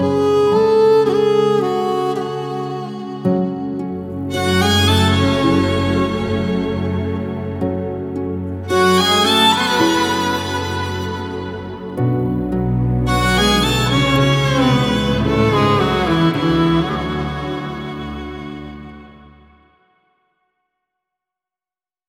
oh.